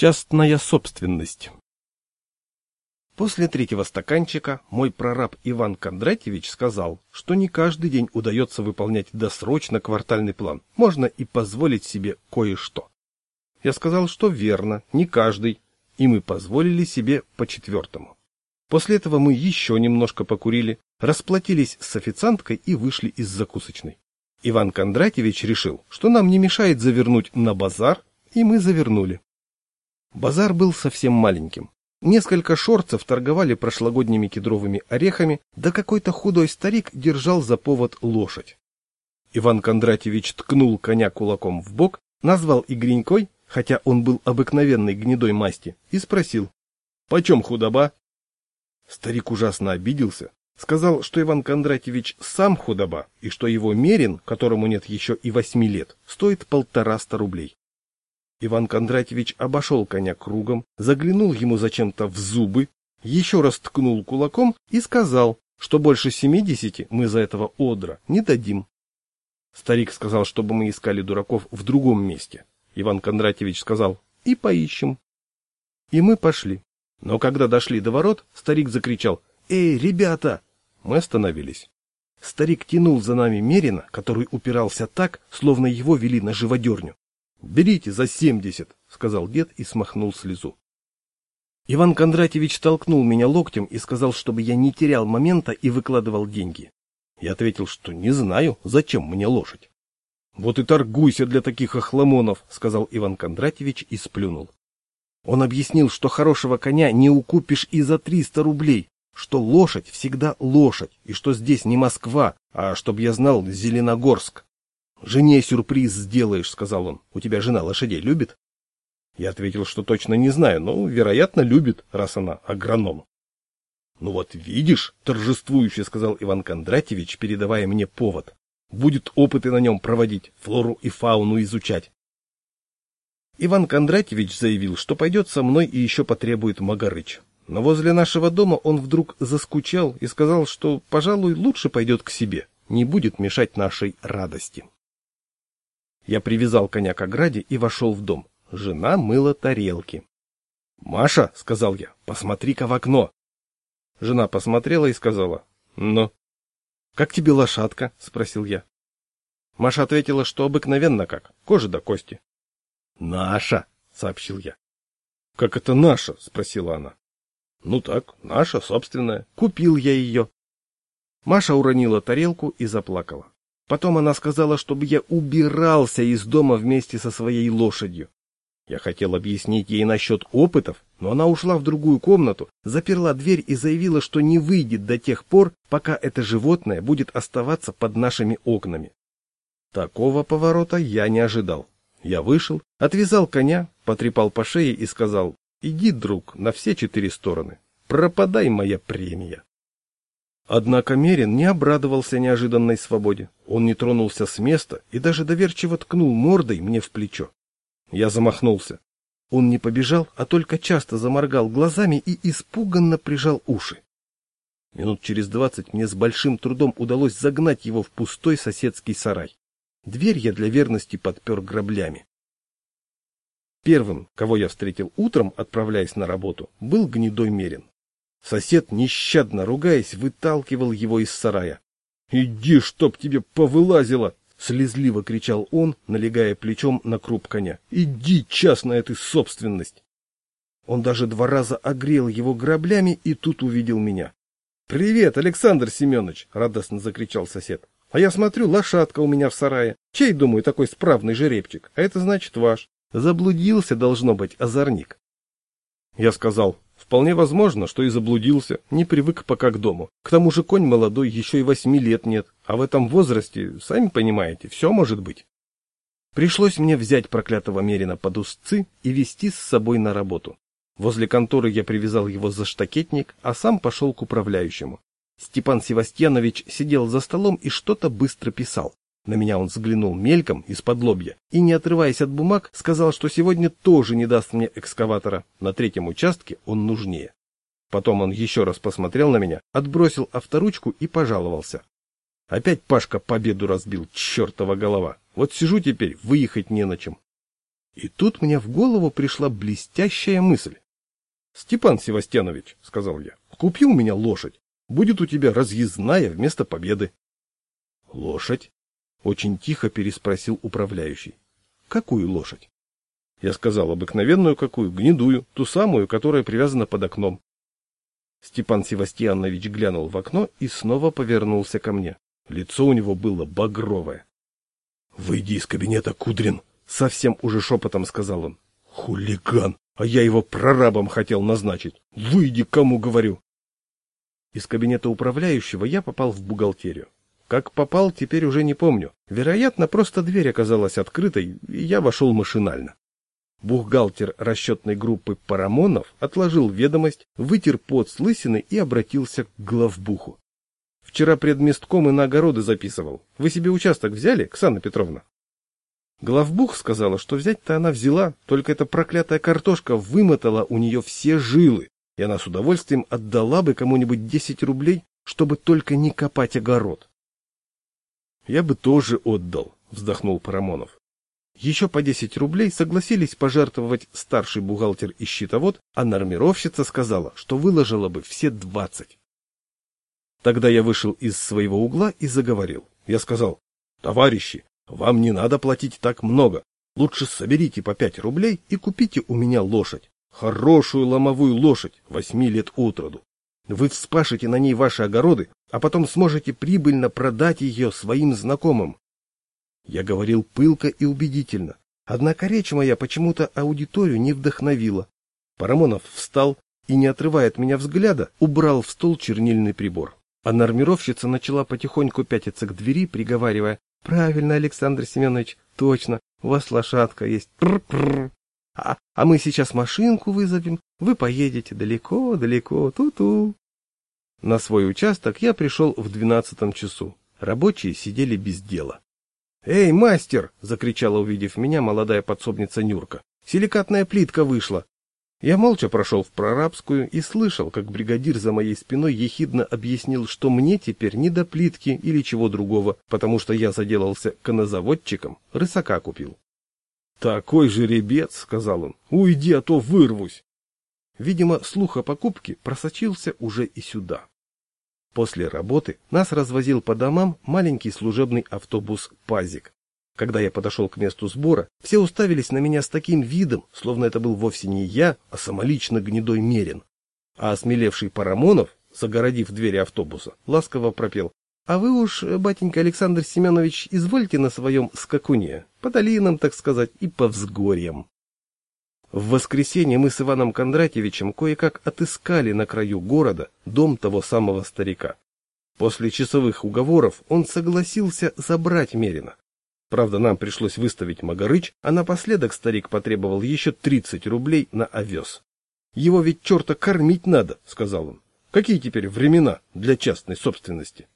Частная собственность. После третьего стаканчика мой прораб Иван Кондратьевич сказал, что не каждый день удается выполнять досрочно квартальный план, можно и позволить себе кое-что. Я сказал, что верно, не каждый, и мы позволили себе по четвертому. После этого мы еще немножко покурили, расплатились с официанткой и вышли из закусочной. Иван Кондратьевич решил, что нам не мешает завернуть на базар, и мы завернули. Базар был совсем маленьким. Несколько шорцев торговали прошлогодними кедровыми орехами, да какой-то худой старик держал за повод лошадь. Иван Кондратьевич ткнул коня кулаком в бок, назвал игренькой, хотя он был обыкновенной гнедой масти, и спросил, «Почем худоба?» Старик ужасно обиделся, сказал, что Иван Кондратьевич сам худоба, и что его мерин, которому нет еще и восьми лет, стоит полтораста рублей. Иван Кондратьевич обошел коня кругом, заглянул ему зачем-то в зубы, еще раз ткнул кулаком и сказал, что больше семидесяти мы за этого одра не дадим. Старик сказал, чтобы мы искали дураков в другом месте. Иван Кондратьевич сказал, и поищем. И мы пошли. Но когда дошли до ворот, старик закричал, «Эй, ребята!» Мы остановились. Старик тянул за нами Мерина, который упирался так, словно его вели на живодерню. «Берите за семьдесят», — сказал дед и смахнул слезу. Иван Кондратьевич толкнул меня локтем и сказал, чтобы я не терял момента и выкладывал деньги. Я ответил, что не знаю, зачем мне лошадь. «Вот и торгуйся для таких охламонов», — сказал Иван Кондратьевич и сплюнул. Он объяснил, что хорошего коня не укупишь и за триста рублей, что лошадь всегда лошадь, и что здесь не Москва, а, чтоб я знал, Зеленогорск. «Жене сюрприз сделаешь», — сказал он. «У тебя жена лошадей любит?» Я ответил, что точно не знаю, но, вероятно, любит, раз она агроном. «Ну вот видишь», — торжествующе сказал Иван Кондратьевич, передавая мне повод. «Будет опыты на нем проводить, флору и фауну изучать». Иван Кондратьевич заявил, что пойдет со мной и еще потребует Магарыч. Но возле нашего дома он вдруг заскучал и сказал, что, пожалуй, лучше пойдет к себе, не будет мешать нашей радости. Я привязал коня к ограде и вошел в дом. Жена мыла тарелки. «Маша», — сказал я, — «посмотри-ка в окно». Жена посмотрела и сказала, «Ну». «Как тебе лошадка?» — спросил я. Маша ответила, что обыкновенно как, кожа до кости. «Наша», — сообщил я. «Как это наша?» — спросила она. «Ну так, наша, собственная. Купил я ее». Маша уронила тарелку и заплакала. Потом она сказала, чтобы я убирался из дома вместе со своей лошадью. Я хотел объяснить ей насчет опытов, но она ушла в другую комнату, заперла дверь и заявила, что не выйдет до тех пор, пока это животное будет оставаться под нашими окнами. Такого поворота я не ожидал. Я вышел, отвязал коня, потрепал по шее и сказал, иди, друг, на все четыре стороны, пропадай моя премия. Однако Мерин не обрадовался неожиданной свободе. Он не тронулся с места и даже доверчиво ткнул мордой мне в плечо. Я замахнулся. Он не побежал, а только часто заморгал глазами и испуганно прижал уши. Минут через двадцать мне с большим трудом удалось загнать его в пустой соседский сарай. Дверь я для верности подпер граблями. Первым, кого я встретил утром, отправляясь на работу, был гнедой Мерин. Сосед, нещадно ругаясь, выталкивал его из сарая. «Иди, чтоб тебе повылазило!» — слезливо кричал он, налегая плечом на круп коня. «Иди, частная ты собственность!» Он даже два раза огрел его граблями и тут увидел меня. «Привет, Александр Семенович!» — радостно закричал сосед. «А я смотрю, лошадка у меня в сарае. Чей, думаю, такой справный жеребчик? А это значит ваш. Заблудился, должно быть, озорник». Я сказал, Вполне возможно, что и заблудился, не привык пока к дому. К тому же конь молодой, еще и восьми лет нет, а в этом возрасте, сами понимаете, все может быть. Пришлось мне взять проклятого Мерина под узцы и вести с собой на работу. Возле конторы я привязал его за штакетник, а сам пошел к управляющему. Степан Севастьянович сидел за столом и что-то быстро писал. На меня он взглянул мельком из-под лобья и, не отрываясь от бумаг, сказал, что сегодня тоже не даст мне экскаватора. На третьем участке он нужнее. Потом он еще раз посмотрел на меня, отбросил авторучку и пожаловался. Опять Пашка победу разбил, чертова голова. Вот сижу теперь, выехать не на чем. И тут мне в голову пришла блестящая мысль. — Степан Севастьянович, — сказал я, — купи у меня лошадь. Будет у тебя разъездная вместо победы. — Лошадь? — очень тихо переспросил управляющий. — Какую лошадь? Я сказал обыкновенную какую, гнедую, ту самую, которая привязана под окном. Степан Севастьянович глянул в окно и снова повернулся ко мне. Лицо у него было багровое. — Выйди из кабинета, Кудрин! — совсем уже шепотом сказал он. — Хулиган! А я его прорабом хотел назначить. Выйди, кому говорю! Из кабинета управляющего я попал в бухгалтерию. Как попал, теперь уже не помню. Вероятно, просто дверь оказалась открытой, и я вошел машинально. Бухгалтер расчетной группы Парамонов отложил ведомость, вытер пот с лысины и обратился к главбуху. Вчера предместком и на огороды записывал. Вы себе участок взяли, Ксана Петровна? Главбух сказала, что взять-то она взяла, только эта проклятая картошка вымотала у нее все жилы, и она с удовольствием отдала бы кому-нибудь десять рублей, чтобы только не копать огород. Я бы тоже отдал, вздохнул Парамонов. Еще по 10 рублей согласились пожертвовать старший бухгалтер и счетовод, а нормировщица сказала, что выложила бы все 20. Тогда я вышел из своего угла и заговорил. Я сказал, товарищи, вам не надо платить так много. Лучше соберите по 5 рублей и купите у меня лошадь. Хорошую ломовую лошадь, восьми лет от роду. Вы вспашете на ней ваши огороды, а потом сможете прибыльно продать ее своим знакомым. Я говорил пылко и убедительно. Однако речь моя почему-то аудиторию не вдохновила. Парамонов встал и, не отрывая от меня взгляда, убрал в стол чернильный прибор. А нормировщица начала потихоньку пятиться к двери, приговаривая, «Правильно, Александр Семенович, точно, у вас лошадка есть. Пр-пр. А, а мы сейчас машинку вызовем, вы поедете далеко-далеко, ту-ту». На свой участок я пришел в двенадцатом часу. Рабочие сидели без дела. «Эй, мастер!» — закричала, увидев меня, молодая подсобница Нюрка. «Силикатная плитка вышла!» Я молча прошел в прорабскую и слышал, как бригадир за моей спиной ехидно объяснил, что мне теперь не до плитки или чего другого, потому что я заделался конозаводчиком, рысака купил. «Такой жеребец!» — сказал он. «Уйди, а то вырвусь!» Видимо, слух о покупке просочился уже и сюда. После работы нас развозил по домам маленький служебный автобус «Пазик». Когда я подошел к месту сбора, все уставились на меня с таким видом, словно это был вовсе не я, а самолично гнедой мерин. А осмелевший Парамонов, загородив двери автобуса, ласково пропел «А вы уж, батенька Александр Семенович, извольте на своем скакуне, по долинам, так сказать, и по взгорьям». В воскресенье мы с Иваном Кондратьевичем кое-как отыскали на краю города дом того самого старика. После часовых уговоров он согласился забрать Мерина. Правда, нам пришлось выставить Магарыч, а напоследок старик потребовал еще 30 рублей на овес. «Его ведь черта кормить надо», — сказал он. «Какие теперь времена для частной собственности?»